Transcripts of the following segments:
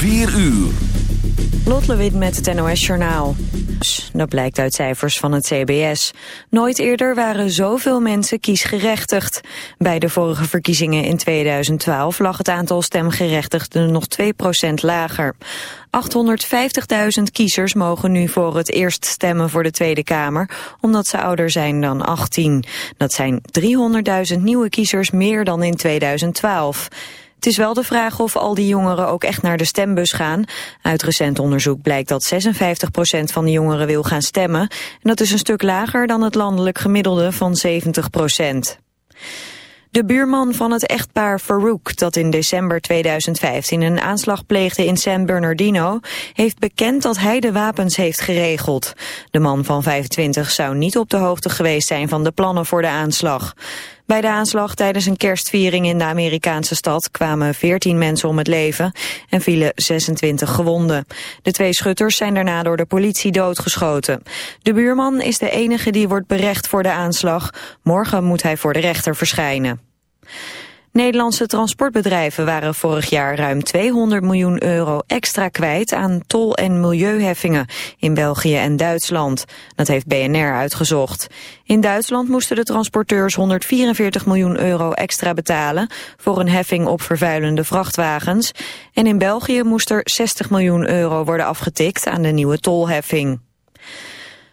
4 uur. Lot Lewin met het NOS Journaal. Dat blijkt uit cijfers van het CBS. Nooit eerder waren zoveel mensen kiesgerechtigd. Bij de vorige verkiezingen in 2012 lag het aantal stemgerechtigden nog 2% lager. 850.000 kiezers mogen nu voor het eerst stemmen voor de Tweede Kamer, omdat ze ouder zijn dan 18. Dat zijn 300.000 nieuwe kiezers meer dan in 2012. Het is wel de vraag of al die jongeren ook echt naar de stembus gaan. Uit recent onderzoek blijkt dat 56% van de jongeren wil gaan stemmen. En dat is een stuk lager dan het landelijk gemiddelde van 70%. De buurman van het echtpaar Farouk, dat in december 2015 een aanslag pleegde in San Bernardino, heeft bekend dat hij de wapens heeft geregeld. De man van 25 zou niet op de hoogte geweest zijn van de plannen voor de aanslag. Bij de aanslag tijdens een kerstviering in de Amerikaanse stad kwamen 14 mensen om het leven en vielen 26 gewonden. De twee schutters zijn daarna door de politie doodgeschoten. De buurman is de enige die wordt berecht voor de aanslag. Morgen moet hij voor de rechter verschijnen. Nederlandse transportbedrijven waren vorig jaar ruim 200 miljoen euro extra kwijt aan tol- en milieuheffingen in België en Duitsland. Dat heeft BNR uitgezocht. In Duitsland moesten de transporteurs 144 miljoen euro extra betalen voor een heffing op vervuilende vrachtwagens. En in België moest er 60 miljoen euro worden afgetikt aan de nieuwe tolheffing.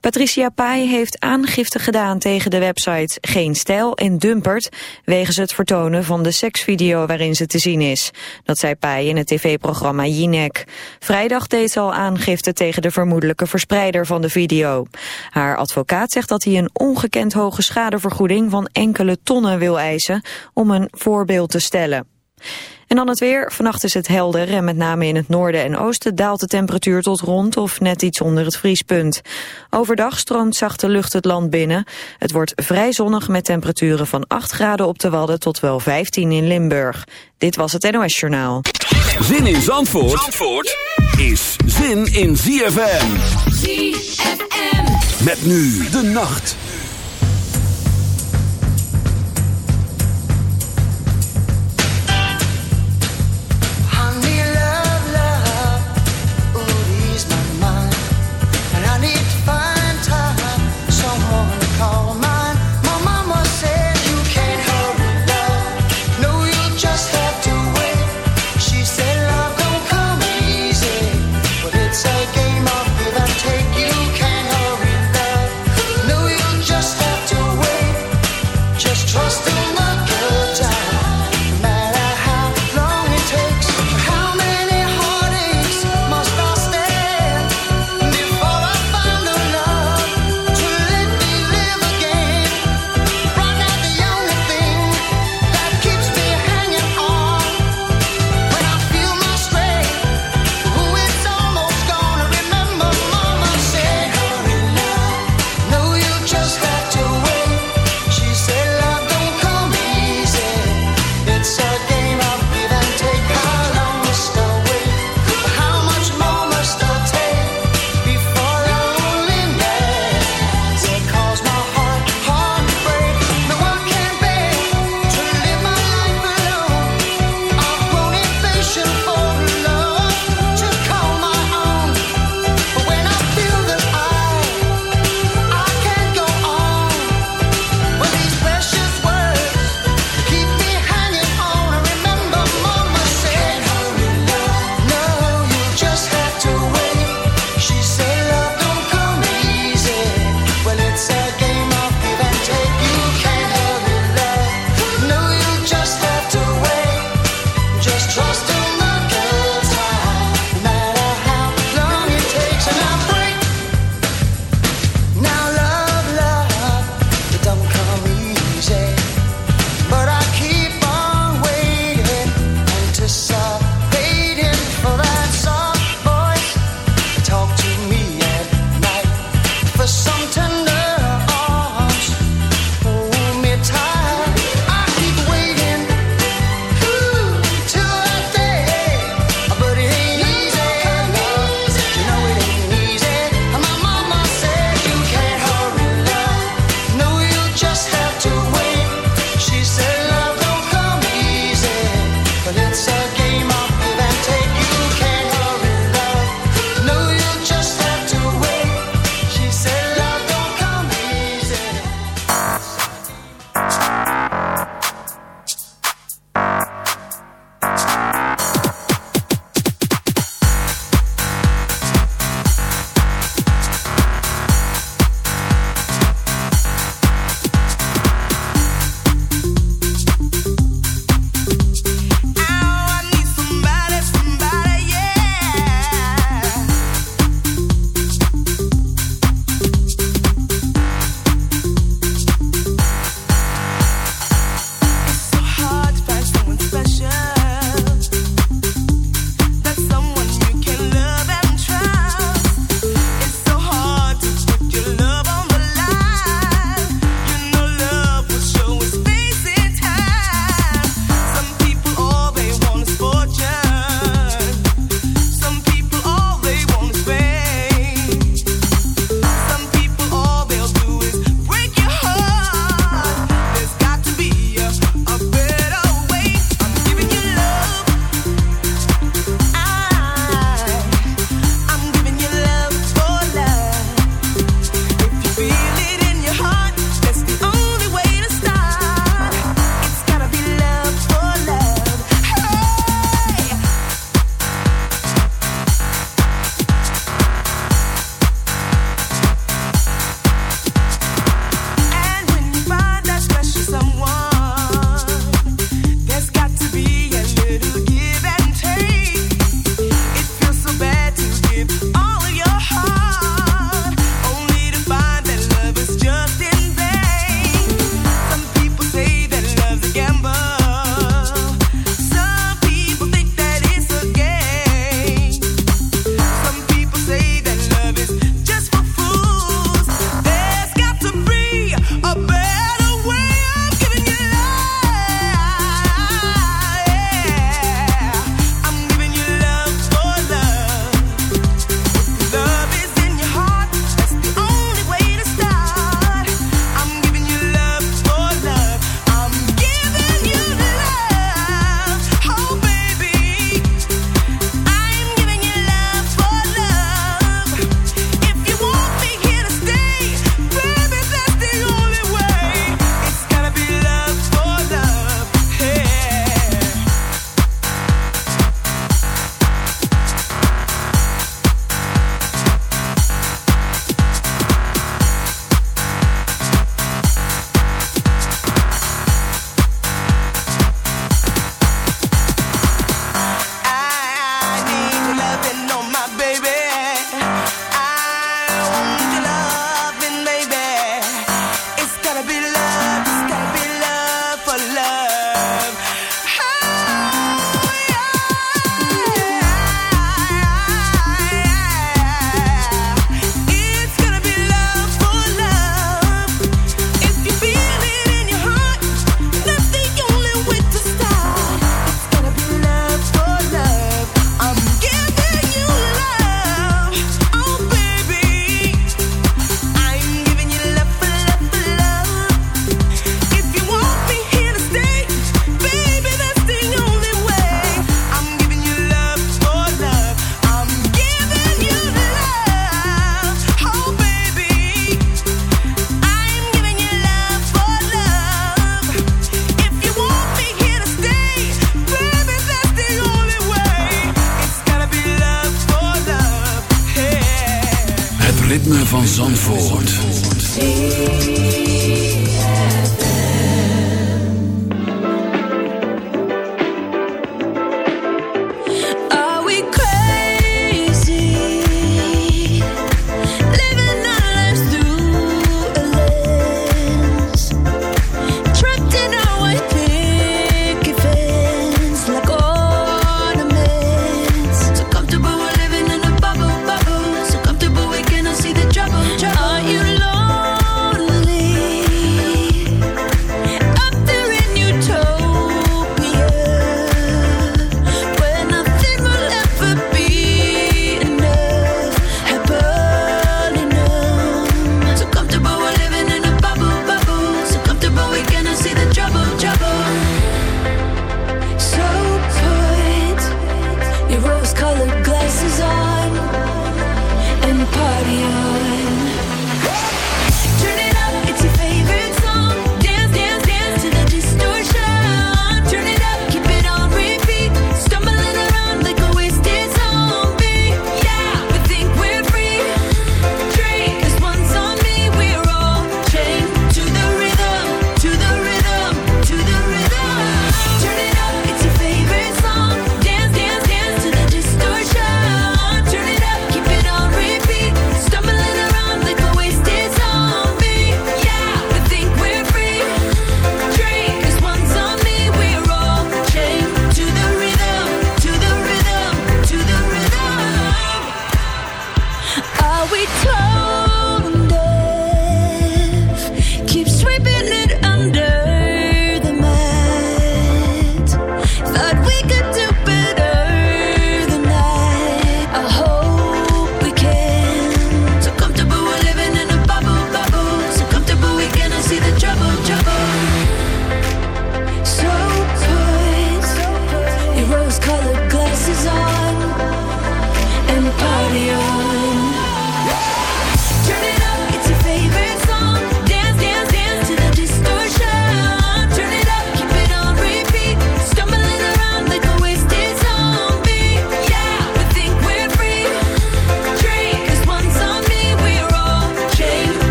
Patricia Pai heeft aangifte gedaan tegen de websites Geen Stijl en Dumpert... wegens het vertonen van de seksvideo waarin ze te zien is. Dat zei Pai in het tv-programma Jinek. Vrijdag deed ze al aangifte tegen de vermoedelijke verspreider van de video. Haar advocaat zegt dat hij een ongekend hoge schadevergoeding... van enkele tonnen wil eisen om een voorbeeld te stellen. En dan het weer. Vannacht is het helder en met name in het noorden en oosten daalt de temperatuur tot rond of net iets onder het vriespunt. Overdag stroomt zachte lucht het land binnen. Het wordt vrij zonnig met temperaturen van 8 graden op de Wadden tot wel 15 in Limburg. Dit was het NOS Journaal. Zin in Zandvoort, Zandvoort is zin in ZFM. ZFM. Met nu de nacht.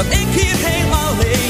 Dat ik hier helemaal alleen.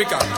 Africa.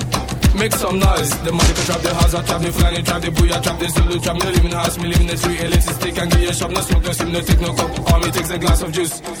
make some noise. The money can trap the house, I trap the flying, trap the booyah, trap the Zulu, trap me live in the house, me live in the street, elixir stick and you a shop, no smoke, no steam, no take no cup. All me takes a glass of juice.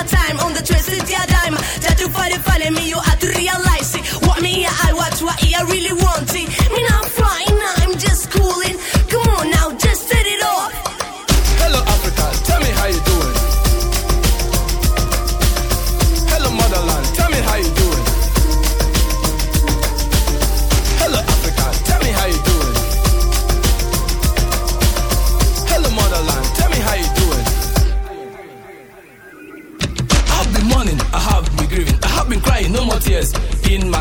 a time on the twisted yeah dime. That to find it, find me, you have to realize it. What me, I watch, what I really want. Me not flying,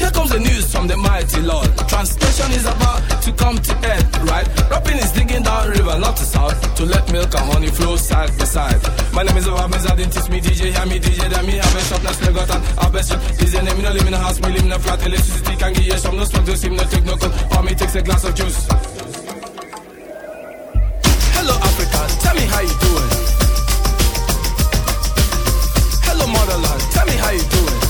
Here comes the news from the mighty Lord. Translation is about to come to end, right? Rapping is digging down river, not to south, to let milk and honey flow side by side. My name is Obama, I didn't teach me DJ, hear me DJ, then me have a shop, now still got an have a shop. DJ name, me no live in a house, me live in a flat, electricity can give you some, no smoke, no steam, no take no cold, for me takes a glass of juice. Hello Africa, tell me how you doing. Hello motherland, tell me how you doing.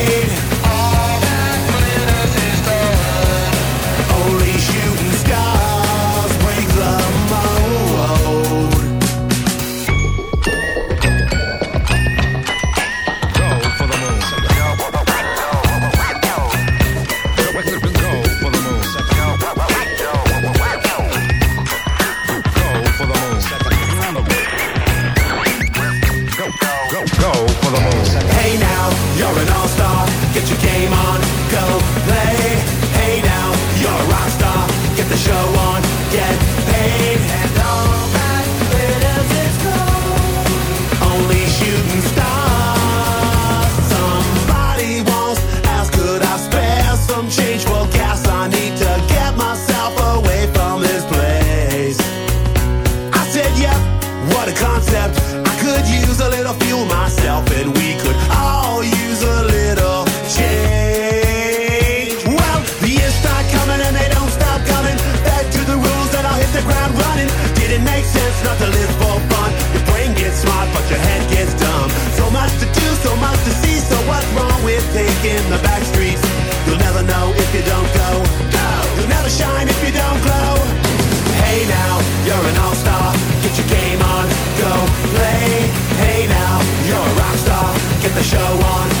Get the show on.